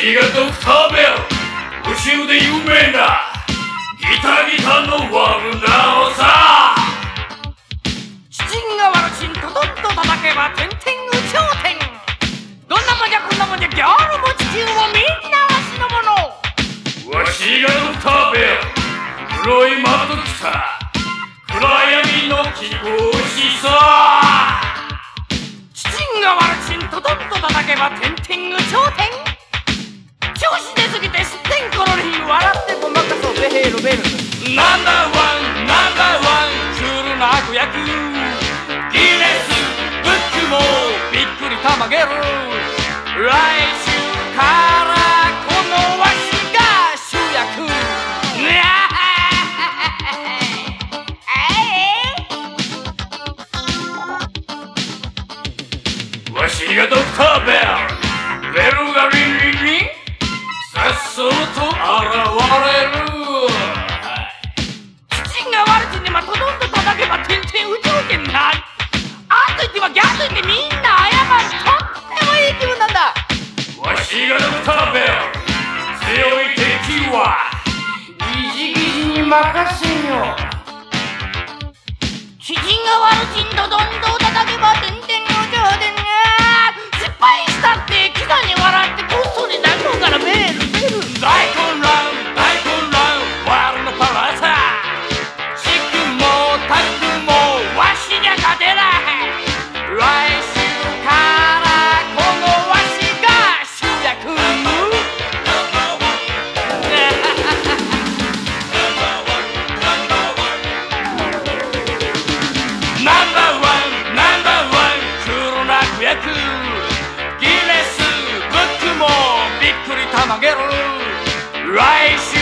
私がドクターベル宇宙で有名なギタギタのワグナーをさチンガワルシンとどンと叩けば天天宇宙天。どんなもんじゃこんなもんじゃギャルも地球もみんなわしのもの。わしがドクターベル黒い窓着た暗闇の気候しさチチンガワルシンとどンと叩けば天天宇宙天。ベルナンバーワンナンバーワンクールな悪役。ギネスブックもびっくりたまげる。来週からこのわしが主役。わわしがドクターベルベル叩けば天天宇宙天なあんと言ってはギャルと言ってみんな謝る。とってもいい気分なんだ。わしがドクターベル強い敵は。ギジギジに任せよ。知人が悪ちんとどんどん叩けば天ギネ